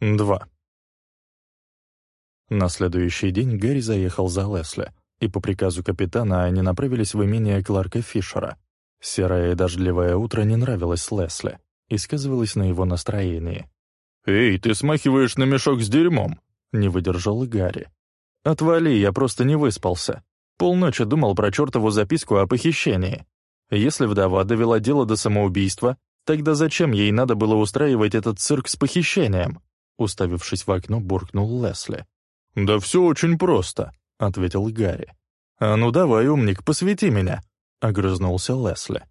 2. На следующий день Гэри заехал за Лесли, и по приказу капитана они направились в имение Кларка Фишера. Серое и дождливое утро не нравилось Лесли и сказывалось на его настроении. «Эй, ты смахиваешь на мешок с дерьмом!» — не выдержал Гарри. «Отвали, я просто не выспался. Полночи думал про чертову записку о похищении. Если вдова довела дело до самоубийства, тогда зачем ей надо было устраивать этот цирк с похищением?» Уставившись в окно, буркнул Лесли. «Да все очень просто», — ответил Гарри. «А ну давай, умник, посвяти меня», — огрызнулся Лесли.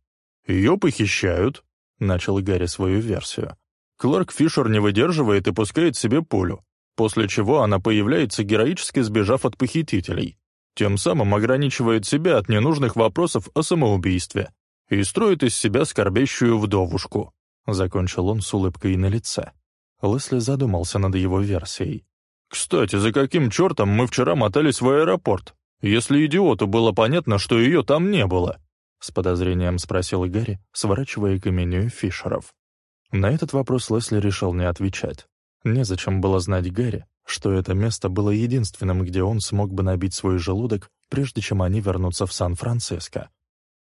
«Ее похищают», — начал Гарри свою версию. Кларк Фишер не выдерживает и пускает себе пулю, после чего она появляется, героически сбежав от похитителей. Тем самым ограничивает себя от ненужных вопросов о самоубийстве и строит из себя скорбящую вдовушку. Закончил он с улыбкой на лице. Лесли задумался над его версией. «Кстати, за каким чертом мы вчера мотались в аэропорт, если идиоту было понятно, что ее там не было?» С подозрением спросил Гарри, сворачивая к имению Фишеров. На этот вопрос Лесли решил не отвечать. Незачем было знать Гарри, что это место было единственным, где он смог бы набить свой желудок, прежде чем они вернутся в Сан-Франциско.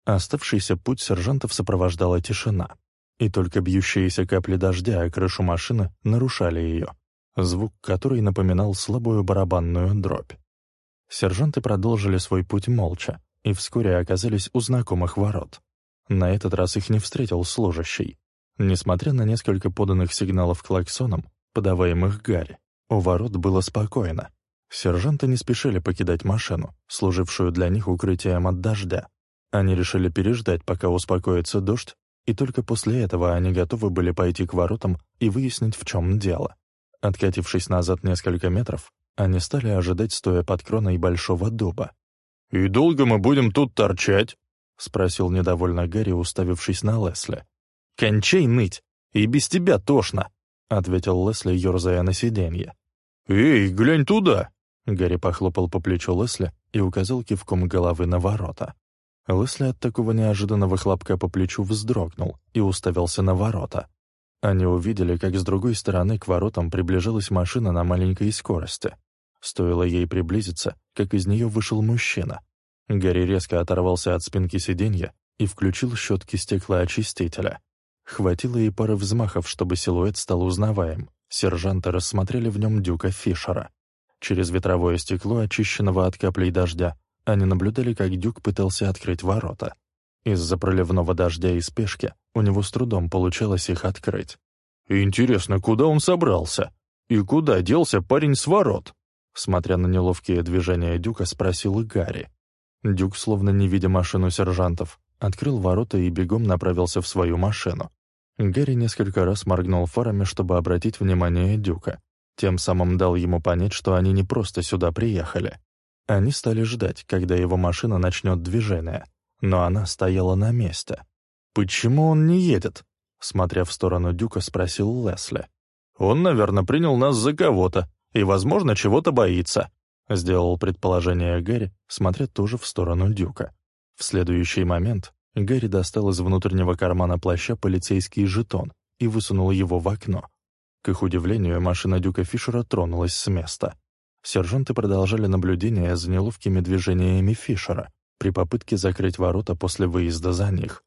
Оставшийся путь сержантов сопровождала тишина и только бьющиеся капли дождя о крышу машины нарушали ее, звук которой напоминал слабую барабанную дробь. Сержанты продолжили свой путь молча и вскоре оказались у знакомых ворот. На этот раз их не встретил служащий. Несмотря на несколько поданных сигналов клаксоном, подаваемых Гарри, у ворот было спокойно. Сержанты не спешили покидать машину, служившую для них укрытием от дождя. Они решили переждать, пока успокоится дождь, и только после этого они готовы были пойти к воротам и выяснить, в чем дело. Откатившись назад несколько метров, они стали ожидать, стоя под кроной большого дуба. «И долго мы будем тут торчать?» — спросил недовольно Гарри, уставившись на Лесли. «Кончай ныть! И без тебя тошно!» — ответил Лесли, ерзая на сиденье. «Эй, глянь туда!» Гарри похлопал по плечу Лесли и указал кивком головы на ворота. Лесли от такого неожиданного хлопка по плечу вздрогнул и уставился на ворота. Они увидели, как с другой стороны к воротам приближалась машина на маленькой скорости. Стоило ей приблизиться, как из нее вышел мужчина. Гарри резко оторвался от спинки сиденья и включил щетки стеклоочистителя. Хватило и пары взмахов, чтобы силуэт стал узнаваем. Сержанты рассмотрели в нем Дюка Фишера. Через ветровое стекло, очищенного от каплей дождя, они наблюдали, как Дюк пытался открыть ворота. Из-за проливного дождя и спешки у него с трудом получалось их открыть. «Интересно, куда он собрался? И куда делся парень с ворот?» Смотря на неловкие движения Дюка, спросил Гарри. Дюк, словно не видя машину сержантов, открыл ворота и бегом направился в свою машину. Гарри несколько раз моргнул фарами, чтобы обратить внимание Дюка. Тем самым дал ему понять, что они не просто сюда приехали. Они стали ждать, когда его машина начнет движение, но она стояла на месте. «Почему он не едет?» Смотря в сторону Дюка, спросил Лесли. «Он, наверное, принял нас за кого-то и, возможно, чего-то боится», сделал предположение Гэри, смотря тоже в сторону Дюка. В следующий момент Гэри достал из внутреннего кармана плаща полицейский жетон и высунул его в окно. К их удивлению, машина Дюка Фишера тронулась с места. Сержанты продолжали наблюдение за неловкими движениями Фишера при попытке закрыть ворота после выезда за них.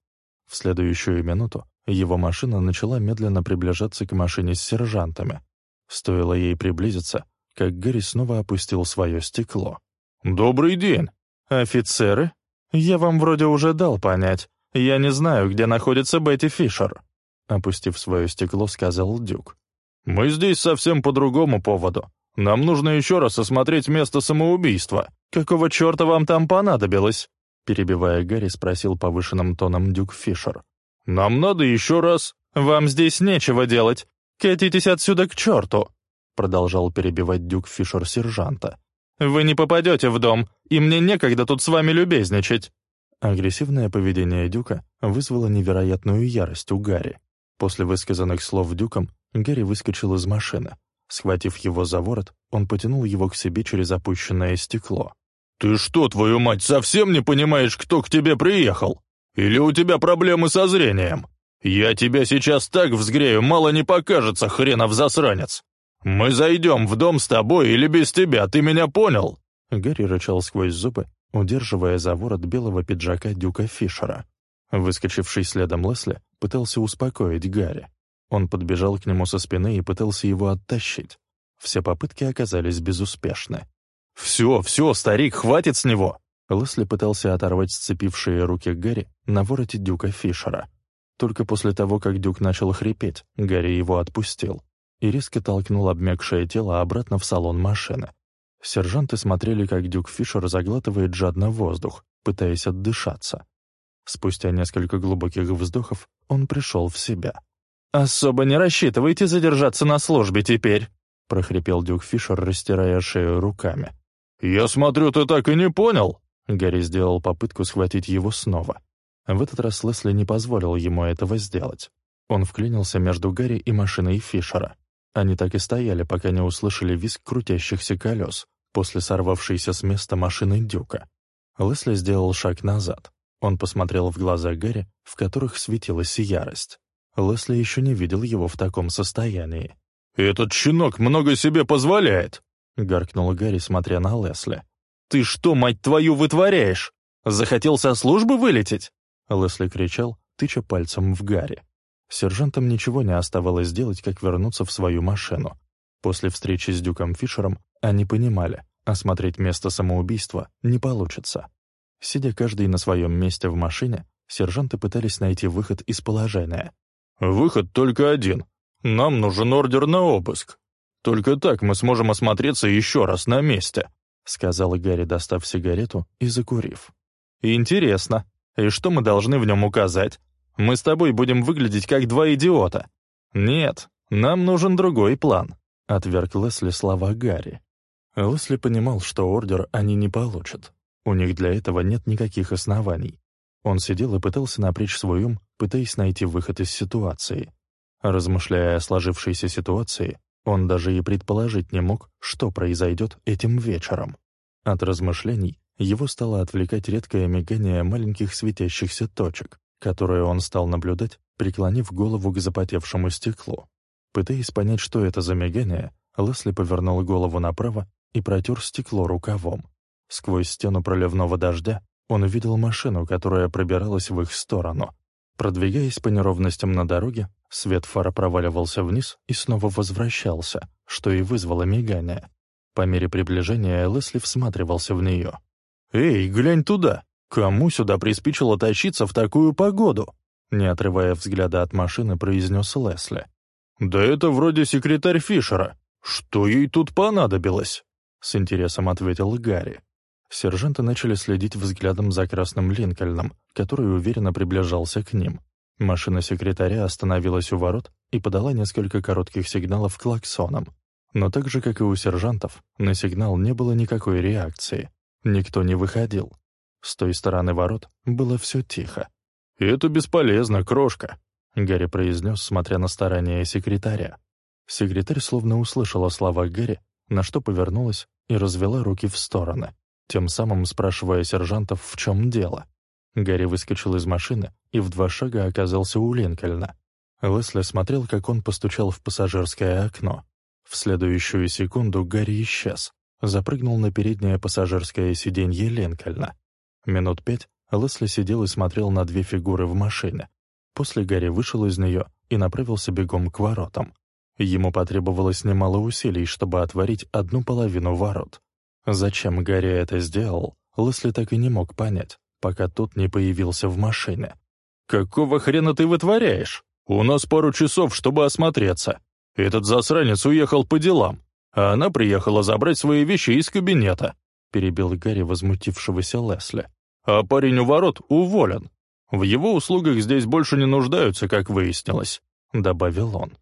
В следующую минуту его машина начала медленно приближаться к машине с сержантами. Стоило ей приблизиться, как Гэри снова опустил свое стекло. «Добрый день!» «Офицеры? Я вам вроде уже дал понять. Я не знаю, где находится Бетти Фишер», — опустив свое стекло, сказал Дюк. «Мы здесь совсем по другому поводу. Нам нужно еще раз осмотреть место самоубийства. Какого черта вам там понадобилось?» Перебивая Гарри, спросил повышенным тоном Дюк Фишер. «Нам надо еще раз...» «Вам здесь нечего делать. Катитесь отсюда к черту!» Продолжал перебивать Дюк Фишер сержанта. «Вы не попадете в дом, и мне некогда тут с вами любезничать!» Агрессивное поведение Дюка вызвало невероятную ярость у Гарри. После высказанных слов Дюком Гарри выскочил из машины. Схватив его за ворот, он потянул его к себе через опущенное стекло. «Ты что, твою мать, совсем не понимаешь, кто к тебе приехал? Или у тебя проблемы со зрением? Я тебя сейчас так взгрею, мало не покажется, хренов засранец! «Мы зайдем в дом с тобой или без тебя, ты меня понял?» Гарри рычал сквозь зубы, удерживая за ворот белого пиджака Дюка Фишера. Выскочивший следом Лесли пытался успокоить Гарри. Он подбежал к нему со спины и пытался его оттащить. Все попытки оказались безуспешны. «Все, все, старик, хватит с него!» Лесли пытался оторвать сцепившие руки Гарри на вороте Дюка Фишера. Только после того, как Дюк начал хрипеть, Гарри его отпустил и резко толкнул обмякшее тело обратно в салон машины. Сержанты смотрели, как Дюк Фишер заглатывает жадно воздух, пытаясь отдышаться. Спустя несколько глубоких вздохов он пришел в себя. «Особо не рассчитывайте задержаться на службе теперь», — прохрипел Дюк Фишер, растирая шею руками. «Я смотрю, ты так и не понял!» Гарри сделал попытку схватить его снова. В этот раз Лесли не позволил ему этого сделать. Он вклинился между Гарри и машиной Фишера. Они так и стояли, пока не услышали визг крутящихся колес после сорвавшейся с места машины Дюка. Лесли сделал шаг назад. Он посмотрел в глаза Гарри, в которых светилась ярость. Лесли еще не видел его в таком состоянии. «Этот щенок много себе позволяет!» — гаркнул Гарри, смотря на Лесли. «Ты что, мать твою, вытворяешь? Захотел со службы вылететь?» Лесли кричал, тыча пальцем в Гарри. Сержантам ничего не оставалось делать, как вернуться в свою машину. После встречи с Дюком Фишером они понимали, осмотреть место самоубийства не получится. Сидя каждый на своем месте в машине, сержанты пытались найти выход из положения. «Выход только один. Нам нужен ордер на обыск. Только так мы сможем осмотреться еще раз на месте», сказал Гарри, достав сигарету и закурив. «Интересно. И что мы должны в нем указать? Мы с тобой будем выглядеть как два идиота. Нет, нам нужен другой план», — отверг Лесли слова Гарри. Лесли понимал, что ордер они не получат. У них для этого нет никаких оснований. Он сидел и пытался напрячь свой ум, пытаясь найти выход из ситуации. Размышляя о сложившейся ситуации, он даже и предположить не мог, что произойдет этим вечером. От размышлений его стало отвлекать редкое мигание маленьких светящихся точек, которое он стал наблюдать, преклонив голову к запотевшему стеклу. Пытаясь понять, что это за мигание, Лесли повернул голову направо и протер стекло рукавом. Сквозь стену проливного дождя он увидел машину, которая пробиралась в их сторону. Продвигаясь по неровностям на дороге, свет фара проваливался вниз и снова возвращался, что и вызвало мигание. По мере приближения Лесли всматривался в нее. «Эй, глянь туда! Кому сюда приспичило тащиться в такую погоду?» Не отрывая взгляда от машины, произнес Лесли. «Да это вроде секретарь Фишера. Что ей тут понадобилось?» С интересом ответил Гарри. Сержанты начали следить взглядом за красным Линкольном, который уверенно приближался к ним. Машина секретаря остановилась у ворот и подала несколько коротких сигналов клаксоном. Но так же, как и у сержантов, на сигнал не было никакой реакции. Никто не выходил. С той стороны ворот было все тихо. «Это бесполезно, крошка», — Гарри произнес, смотря на старания секретаря. Секретарь словно услышала слова Гарри, на что повернулась и развела руки в стороны тем самым спрашивая сержантов, в чем дело. Гарри выскочил из машины и в два шага оказался у Линкольна. Лесли смотрел, как он постучал в пассажирское окно. В следующую секунду Гарри исчез, запрыгнул на переднее пассажирское сиденье Линкольна. Минут пять Лесли сидел и смотрел на две фигуры в машине. После Гарри вышел из нее и направился бегом к воротам. Ему потребовалось немало усилий, чтобы отворить одну половину ворот. Зачем Гарри это сделал, Лесли так и не мог понять, пока тот не появился в машине. «Какого хрена ты вытворяешь? У нас пару часов, чтобы осмотреться. Этот засранец уехал по делам, а она приехала забрать свои вещи из кабинета», перебил Гарри возмутившегося Лесли. «А парень у ворот уволен. В его услугах здесь больше не нуждаются, как выяснилось», добавил он.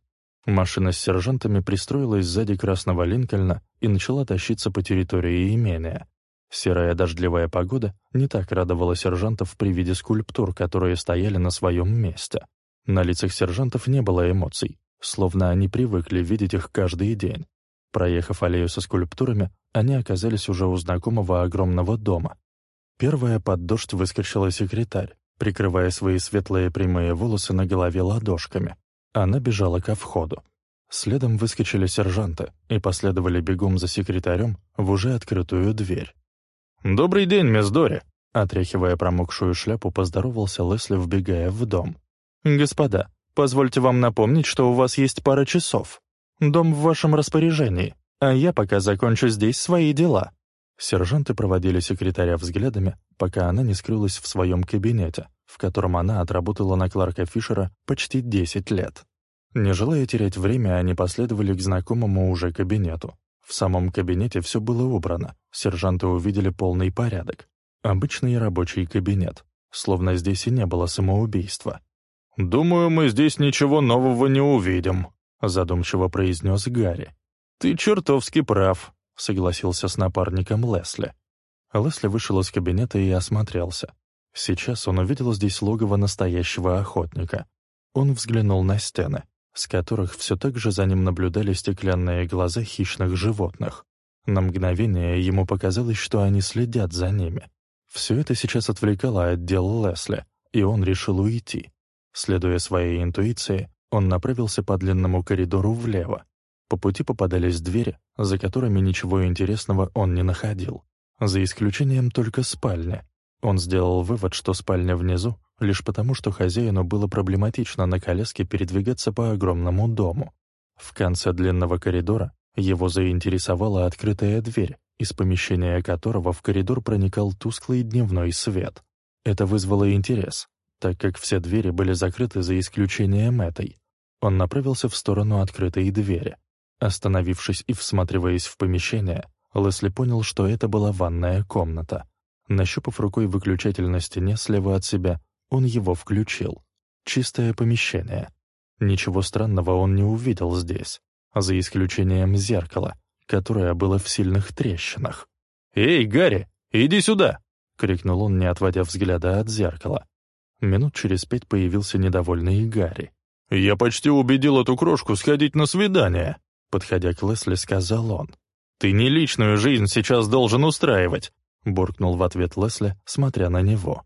Машина с сержантами пристроилась сзади красного Линкольна и начала тащиться по территории имения. Серая дождливая погода не так радовала сержантов при виде скульптур, которые стояли на своем месте. На лицах сержантов не было эмоций, словно они привыкли видеть их каждый день. Проехав аллею со скульптурами, они оказались уже у знакомого огромного дома. Первая под дождь выскочила секретарь, прикрывая свои светлые прямые волосы на голове ладошками. Она бежала ко входу. Следом выскочили сержанты и последовали бегом за секретарем в уже открытую дверь. «Добрый день, мисс Дори!» Отряхивая промокшую шляпу, поздоровался Лесли, вбегая в дом. «Господа, позвольте вам напомнить, что у вас есть пара часов. Дом в вашем распоряжении, а я пока закончу здесь свои дела». Сержанты проводили секретаря взглядами, пока она не скрылась в своем кабинете, в котором она отработала на Кларка Фишера почти 10 лет. Не желая терять время, они последовали к знакомому уже кабинету. В самом кабинете все было убрано, сержанты увидели полный порядок. Обычный рабочий кабинет, словно здесь и не было самоубийства. «Думаю, мы здесь ничего нового не увидим», — задумчиво произнес Гарри. «Ты чертовски прав», — согласился с напарником Лесли. Лесли вышел из кабинета и осмотрелся. Сейчас он увидел здесь логово настоящего охотника. Он взглянул на стены с которых все так же за ним наблюдали стеклянные глаза хищных животных. На мгновение ему показалось, что они следят за ними. Все это сейчас отвлекало отдел Лесли, и он решил уйти. Следуя своей интуиции, он направился по длинному коридору влево. По пути попадались двери, за которыми ничего интересного он не находил. За исключением только спальни. Он сделал вывод, что спальня внизу лишь потому, что хозяину было проблематично на коляске передвигаться по огромному дому. В конце длинного коридора его заинтересовала открытая дверь, из помещения которого в коридор проникал тусклый дневной свет. Это вызвало интерес, так как все двери были закрыты за исключением этой. Он направился в сторону открытой двери. Остановившись и всматриваясь в помещение, Лесли понял, что это была ванная комната. Нащупав рукой выключатель на стене слева от себя, он его включил. Чистое помещение. Ничего странного он не увидел здесь, за исключением зеркала, которое было в сильных трещинах. «Эй, Гарри, иди сюда!» — крикнул он, не отводя взгляда от зеркала. Минут через пять появился недовольный Гарри. «Я почти убедил эту крошку сходить на свидание», — подходя к Лесли, сказал он. «Ты не личную жизнь сейчас должен устраивать», — буркнул в ответ Лесли, смотря на него.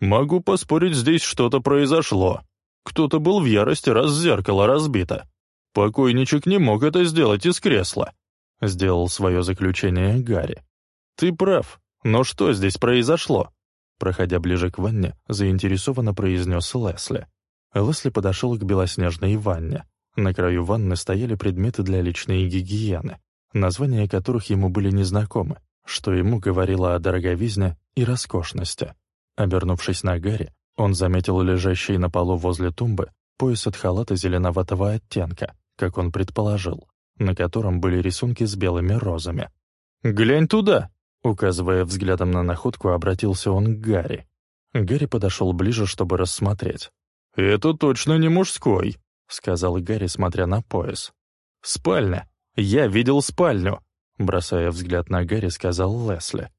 «Могу поспорить, здесь что-то произошло. Кто-то был в ярости, раз зеркало разбито. Покойничек не мог это сделать из кресла», — сделал свое заключение Гарри. «Ты прав, но что здесь произошло?» Проходя ближе к ванне, заинтересованно произнес Лесли. Лесли подошел к белоснежной ванне. На краю ванны стояли предметы для личной гигиены, названия которых ему были незнакомы, что ему говорило о дороговизне и роскошности. Обернувшись на Гарри, он заметил лежащий на полу возле тумбы пояс от халата зеленоватого оттенка, как он предположил, на котором были рисунки с белыми розами. «Глянь туда!» Указывая взглядом на находку, обратился он к Гарри. Гарри подошел ближе, чтобы рассмотреть. «Это точно не мужской», — сказал Гарри, смотря на пояс. «Спальня! Я видел спальню!» Бросая взгляд на Гарри, сказал Лесли.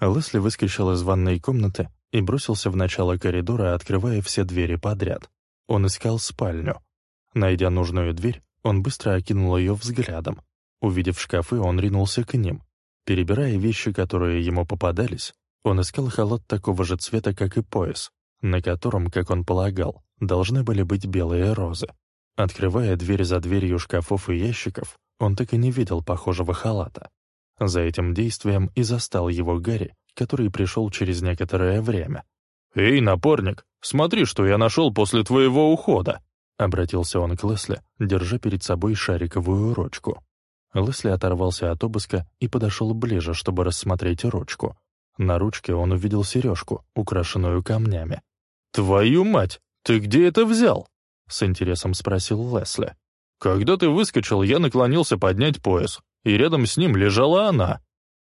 Лесли выскочил из ванной комнаты и бросился в начало коридора, открывая все двери подряд. Он искал спальню. Найдя нужную дверь, он быстро окинул ее взглядом. Увидев шкафы, он ринулся к ним. Перебирая вещи, которые ему попадались, он искал халат такого же цвета, как и пояс, на котором, как он полагал, должны были быть белые розы. Открывая дверь за дверью шкафов и ящиков, он так и не видел похожего халата. За этим действием и застал его Гарри, который пришел через некоторое время. «Эй, напорник, смотри, что я нашел после твоего ухода!» Обратился он к Лесли, держа перед собой шариковую ручку. Лесли оторвался от обыска и подошел ближе, чтобы рассмотреть ручку. На ручке он увидел сережку, украшенную камнями. «Твою мать, ты где это взял?» — с интересом спросил Лесли. «Когда ты выскочил, я наклонился поднять пояс, и рядом с ним лежала она.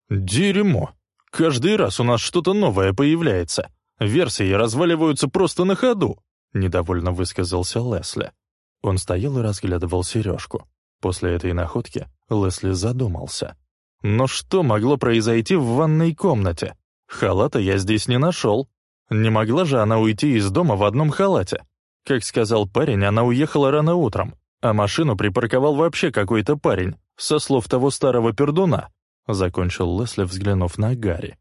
Дерьмо!» Каждый раз у нас что-то новое появляется. Версии разваливаются просто на ходу», — недовольно высказался Лесли. Он стоял и разглядывал сережку. После этой находки Лесли задумался. «Но что могло произойти в ванной комнате? Халата я здесь не нашел. Не могла же она уйти из дома в одном халате? Как сказал парень, она уехала рано утром, а машину припарковал вообще какой-то парень, со слов того старого пердуна. — закончил Лесли, взглянув на Гарри.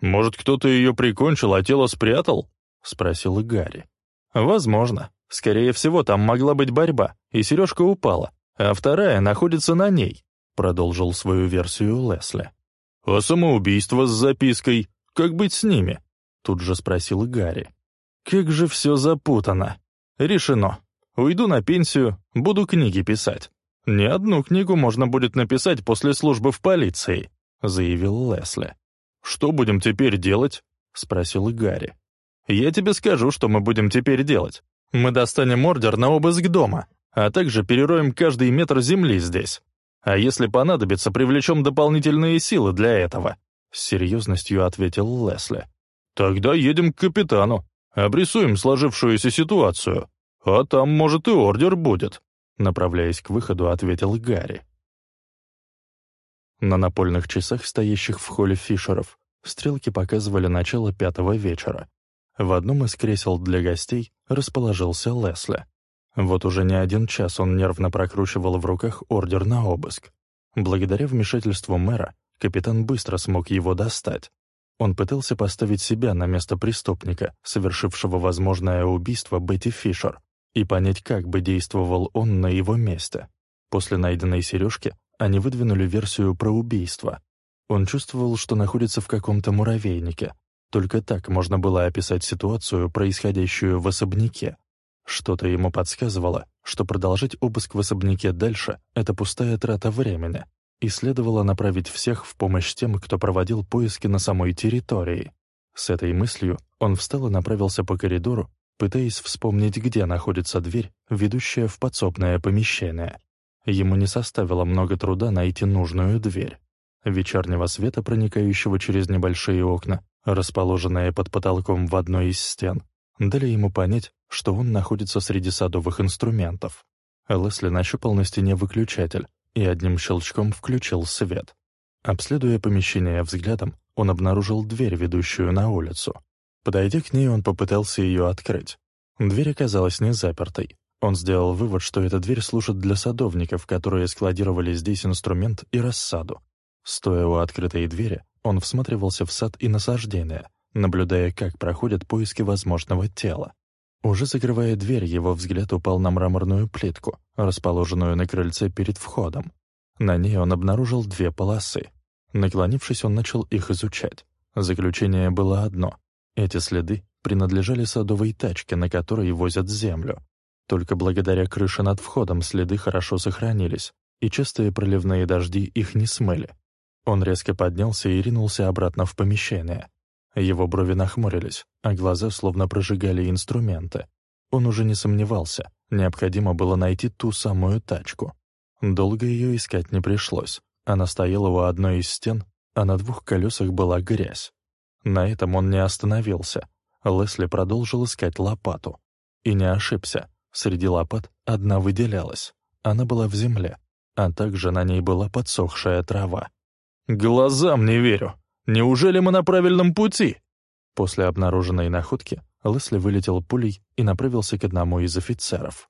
«Может, кто-то ее прикончил, а тело спрятал?» — спросил Гарри. «Возможно. Скорее всего, там могла быть борьба, и сережка упала. а вторая находится на ней», — продолжил свою версию Лесли. «А самоубийство с запиской? Как быть с ними?» — тут же спросил Гарри. «Как же все запутано. Решено. Уйду на пенсию, буду книги писать. Не одну книгу можно будет написать после службы в полиции», — заявил Лесли. «Что будем теперь делать?» — спросил Гарри. «Я тебе скажу, что мы будем теперь делать. Мы достанем ордер на обыск дома, а также перероем каждый метр земли здесь. А если понадобится, привлечем дополнительные силы для этого», — с серьезностью ответил Лесли. «Тогда едем к капитану, обрисуем сложившуюся ситуацию, а там, может, и ордер будет», — направляясь к выходу, ответил Гарри. На напольных часах, стоящих в холле Фишеров, стрелки показывали начало пятого вечера. В одном из кресел для гостей расположился Лесли. Вот уже не один час он нервно прокручивал в руках ордер на обыск. Благодаря вмешательству мэра капитан быстро смог его достать. Он пытался поставить себя на место преступника, совершившего возможное убийство Бетти Фишер, и понять, как бы действовал он на его месте. После найденной сережки они выдвинули версию про убийство. Он чувствовал, что находится в каком-то муравейнике. Только так можно было описать ситуацию, происходящую в особняке, что-то ему подсказывало, что продолжить обыск в особняке дальше — это пустая трата времени, и следовало направить всех в помощь тем, кто проводил поиски на самой территории. С этой мыслью он встал и направился по коридору, пытаясь вспомнить, где находится дверь, ведущая в подсобное помещение. Ему не составило много труда найти нужную дверь. Вечернего света, проникающего через небольшие окна, расположенные под потолком в одной из стен, дали ему понять, что он находится среди садовых инструментов. Лесли нащупал на стене выключатель и одним щелчком включил свет. Обследуя помещение взглядом, он обнаружил дверь, ведущую на улицу. Подойдя к ней, он попытался ее открыть. Дверь оказалась не запертой. Он сделал вывод, что эта дверь служит для садовников, которые складировали здесь инструмент и рассаду. Стоя у открытой двери, он всматривался в сад и насаждения, наблюдая, как проходят поиски возможного тела. Уже закрывая дверь, его взгляд упал на мраморную плитку, расположенную на крыльце перед входом. На ней он обнаружил две полосы. Наклонившись, он начал их изучать. Заключение было одно. Эти следы принадлежали садовой тачке, на которой возят землю. Только благодаря крыше над входом следы хорошо сохранились, и частые проливные дожди их не смыли. Он резко поднялся и ринулся обратно в помещение. Его брови нахмурились, а глаза словно прожигали инструменты. Он уже не сомневался, необходимо было найти ту самую тачку. Долго ее искать не пришлось. Она стояла у одной из стен, а на двух колесах была грязь. На этом он не остановился. Лесли продолжил искать лопату. И не ошибся. Среди лопат одна выделялась. Она была в земле, а также на ней была подсохшая трава. «Глазам не верю!» Неужели мы на правильном пути?» После обнаруженной находки Лесли вылетел пулей и направился к одному из офицеров.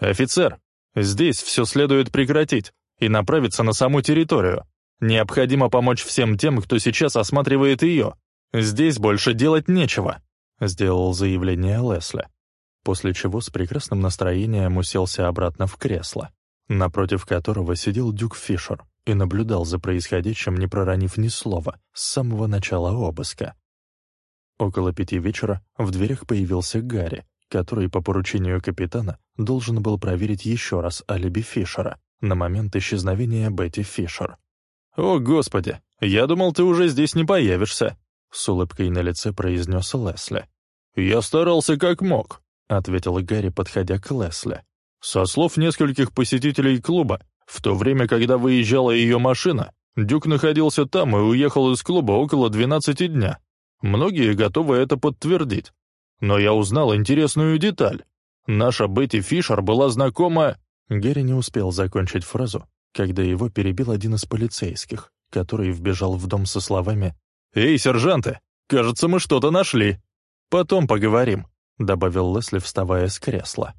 «Офицер, здесь все следует прекратить и направиться на саму территорию. Необходимо помочь всем тем, кто сейчас осматривает ее. Здесь больше делать нечего», — сделал заявление Лесли, после чего с прекрасным настроением уселся обратно в кресло, напротив которого сидел Дюк Фишер и наблюдал за происходящим, не проронив ни слова, с самого начала обыска. Около пяти вечера в дверях появился Гарри, который по поручению капитана должен был проверить еще раз алиби Фишера на момент исчезновения Бетти Фишер. «О, Господи! Я думал, ты уже здесь не появишься!» С улыбкой на лице произнес Лесли. «Я старался как мог», — ответил Гарри, подходя к Лесли. «Со слов нескольких посетителей клуба, в то время, когда выезжала ее машина, Дюк находился там и уехал из клуба около 12 дня. Многие готовы это подтвердить. Но я узнал интересную деталь. Наша Бетти Фишер была знакома... Гэри не успел закончить фразу, когда его перебил один из полицейских, который вбежал в дом со словами «Эй, сержанты, кажется, мы что-то нашли. Потом поговорим», — добавил Лесли, вставая с кресла.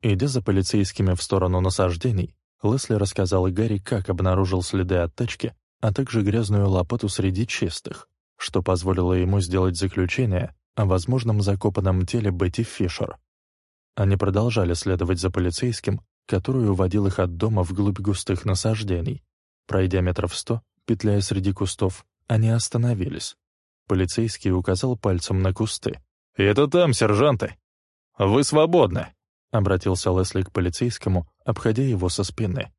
Идя за полицейскими в сторону насаждений, Лесли рассказал Гарри, как обнаружил следы от тачки, а также грязную лопату среди чистых, что позволило ему сделать заключение о возможном закопанном теле Бетти Фишер. Они продолжали следовать за полицейским, который уводил их от дома вглубь густых насаждений. Пройдя метров сто, петляя среди кустов, они остановились. Полицейский указал пальцем на кусты. «Это там, сержанты! Вы свободны!» — обратился Лесли к полицейскому, обходя его со спины.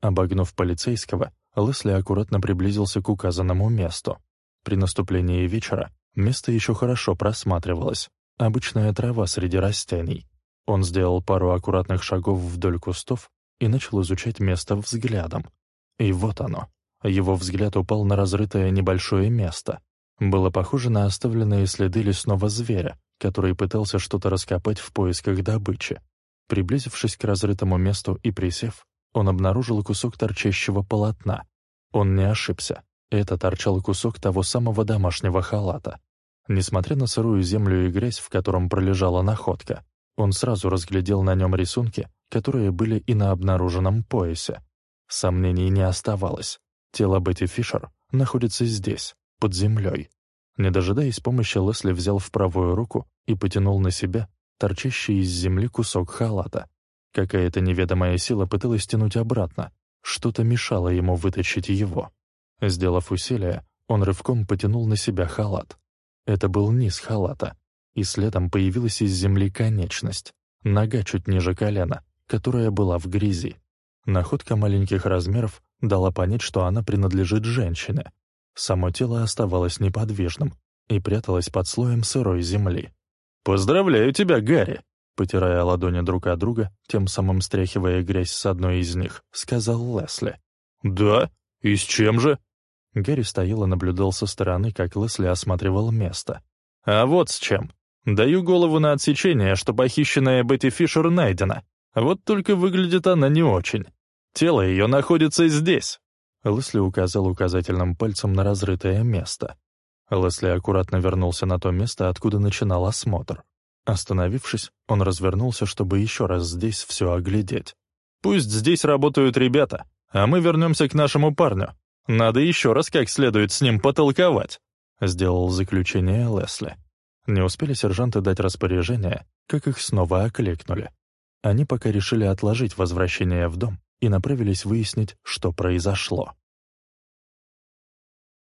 Обогнув полицейского, Лесли аккуратно приблизился к указанному месту. При наступлении вечера место еще хорошо просматривалось. Обычная трава среди растений. Он сделал пару аккуратных шагов вдоль кустов и начал изучать место взглядом. И вот оно. Его взгляд упал на разрытое небольшое место. Было похоже на оставленные следы лесного зверя, который пытался что-то раскопать в поисках добычи. Приблизившись к разрытому месту и присев, он обнаружил кусок торчащего полотна. Он не ошибся. Это торчал кусок того самого домашнего халата. Несмотря на сырую землю и грязь, в котором пролежала находка, он сразу разглядел на нем рисунки, которые были и на обнаруженном поясе. Сомнений не оставалось. Тело Бетти Фишер находится здесь, под землей. Не дожидаясь помощи, Лесли взял в правую руку и потянул на себя торчащий из земли кусок халата. Какая-то неведомая сила пыталась тянуть обратно. Что-то мешало ему вытащить его. Сделав усилие, он рывком потянул на себя халат. Это был низ халата, и следом появилась из земли конечность, нога чуть ниже колена, которая была в грязи. Находка маленьких размеров дала понять, что она принадлежит женщине. Само тело оставалось неподвижным и пряталось под слоем сырой земли. «Поздравляю тебя, Гарри!» потирая ладони друг от друга, тем самым стряхивая грязь с одной из них, сказал Лесли. «Да? И с чем же?» Гарри стоял и наблюдал со стороны, как Лесли осматривал место. «А вот с чем. Даю голову на отсечение, что похищенная Бетти Фишер найдена. Вот только выглядит она не очень. Тело ее находится здесь». Лесли указал указательным пальцем на разрытое место. Лесли аккуратно вернулся на то место, откуда начинал осмотр. Остановившись, он развернулся, чтобы еще раз здесь все оглядеть. «Пусть здесь работают ребята, а мы вернемся к нашему парню. Надо еще раз как следует с ним потолковать», — сделал заключение Лесли. Не успели сержанты дать распоряжение, как их снова окликнули. Они пока решили отложить возвращение в дом и направились выяснить, что произошло.